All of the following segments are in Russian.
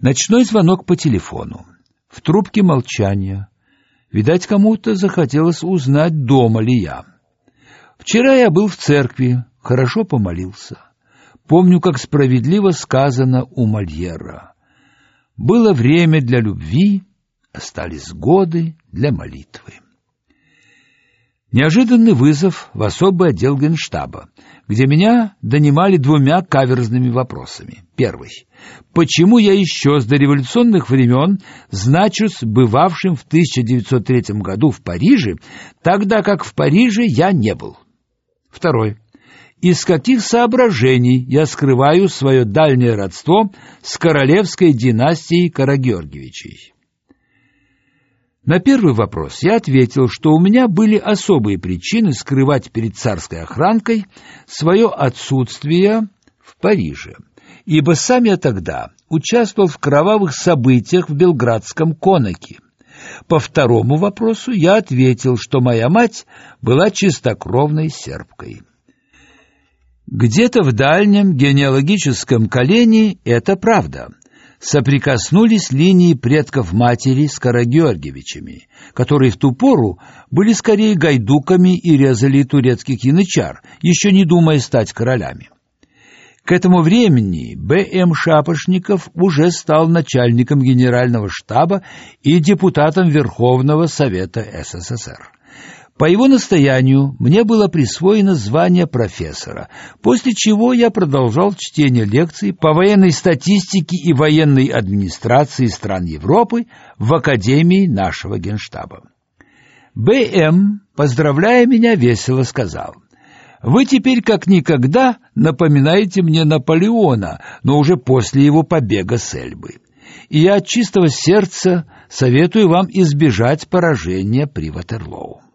Ночной звонок по телефону. В трубке молчание. Видать, кому-то захотелось узнать, дома ли я. Вчера я был в церкви, хорошо помолился. Помню, как справедливо сказано у Мольера. Было время для любви, остались годы для молитвы. Неожиданный вызов в особый отдел Генштаба, где меня донимали двумя каверзными вопросами. Первый. Почему я еще с дореволюционных времен значусь бывавшим в 1903 году в Париже, тогда как в Париже я не был? Второй. Из каких соображений я скрываю свое дальнее родство с королевской династией Карагеоргиевичей? На первый вопрос я ответил, что у меня были особые причины скрывать перед царской охранкой свое отсутствие в Париже, ибо сам я тогда участвовал в кровавых событиях в Белградском Конаке. По второму вопросу я ответил, что моя мать была чистокровной сербкой. Где-то в дальнем генеалогическом колене это правда соприкоснулись линии предков матери с Карагеоргиевичами, которые в ту пору были скорее гайдуками и резали турецких янычар, еще не думая стать королями. К этому времени Б.М. Шапошников уже стал начальником генерального штаба и депутатом Верховного Совета СССР. По его настоянию мне было присвоено звание профессора, после чего я продолжал чтение лекций по военной статистике и военной администрации стран Европы в Академии нашего Генштаба. Б.М., поздравляя меня, весело сказал, «Вы теперь как никогда напоминаете мне Наполеона, но уже после его побега с Эльбы. И я от чистого сердца советую вам избежать поражения при Ватерлоу».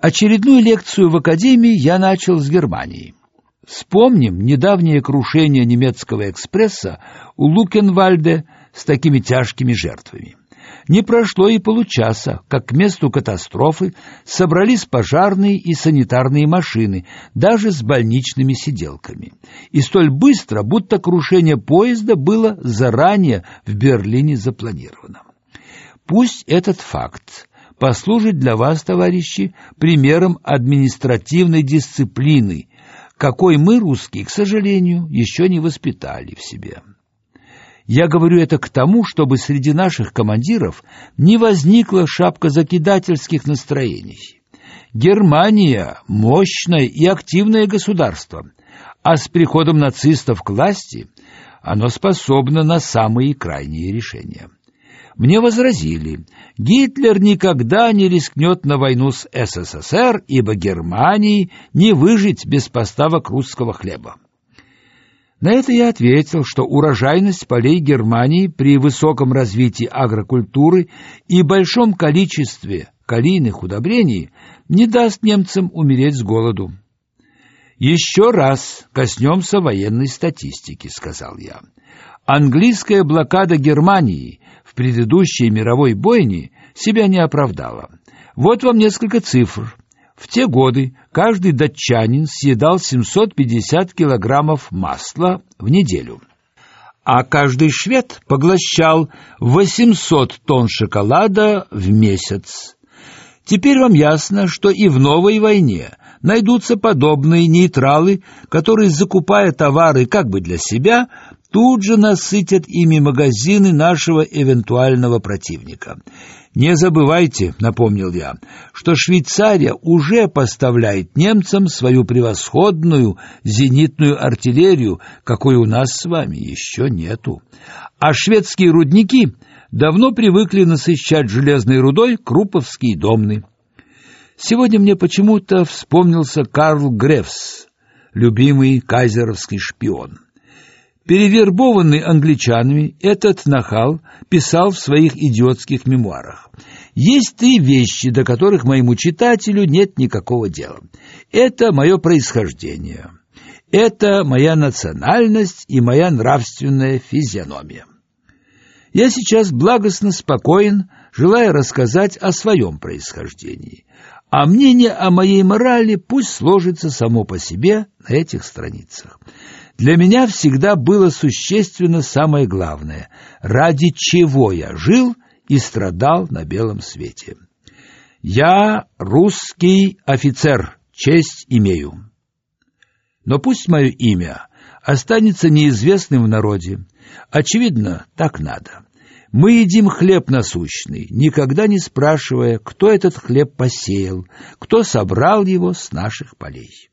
Очередную лекцию в академии я начал с Германии. Вспомним недавнее крушение немецкого экспресса у Лукенвальде с такими тяжкими жертвами. Не прошло и получаса, как к месту катастрофы собрались пожарные и санитарные машины, даже с больничными сиделками. И столь быстро, будто крушение поезда было заранее в Берлине запланировано. Пусть этот факт послужит для вас, товарищи, примером административной дисциплины, какой мы, русские, к сожалению, еще не воспитали в себе. Я говорю это к тому, чтобы среди наших командиров не возникла шапка закидательских настроений. Германия – мощное и активное государство, а с приходом нацистов к власти оно способно на самые крайние решения. Мне возразили, Гитлер никогда не рискнет на войну с СССР, ибо Германии не выжить без поставок русского хлеба. На это я ответил, что урожайность полей Германии при высоком развитии агрокультуры и большом количестве калийных удобрений не даст немцам умереть с голоду. Еще раз коснемся военной статистики, сказал я. Английская блокада Германии предыдущей мировой бойне себя не оправдала. Вот вам несколько цифр. В те годы каждый датчанин съедал 750 килограммов масла в неделю, а каждый швед поглощал 800 тонн шоколада в месяц. Теперь вам ясно, что и в новой войне найдутся подобные нейтралы, которые, закупая товары как бы для себя, тут же насытят ими магазины нашего эвентуального противника. Не забывайте, напомнил я, что Швейцария уже поставляет немцам свою превосходную зенитную артиллерию, какой у нас с вами еще нету. А шведские рудники давно привыкли насыщать железной рудой Круповские домны. Сегодня мне почему-то вспомнился Карл Грефс, любимый кайзеровский шпион. Перевербованный англичанами, этот нахал писал в своих идиотских мемуарах. Есть три вещи, до которых моему читателю нет никакого дела. Это мое происхождение. Это моя национальность и моя нравственная физиономия. Я сейчас благостно спокоен, желая рассказать о своем происхождении. А мнение о моей морали пусть сложится само по себе на этих страницах. Для меня всегда было существенно самое главное, ради чего я жил и страдал на белом свете. Я русский офицер, честь имею. Но пусть мое имя останется неизвестным в народе. Очевидно, так надо. Мы едим хлеб насущный, никогда не спрашивая, кто этот хлеб посеял, кто собрал его с наших полей.